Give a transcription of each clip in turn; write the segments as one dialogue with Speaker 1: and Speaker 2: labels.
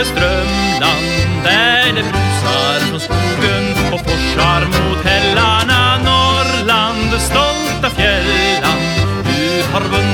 Speaker 1: till Strömland där det brusar från skogen och forsar mot hällarna Norrland, stolta fjällan. Du har vunnit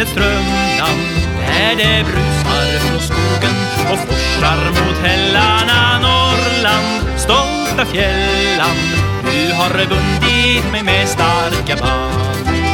Speaker 1: rinner strömnan där det brusar från skogen och forsar mot hällarna Norrland, stolta fjällan. Du har bundit mig med starka band.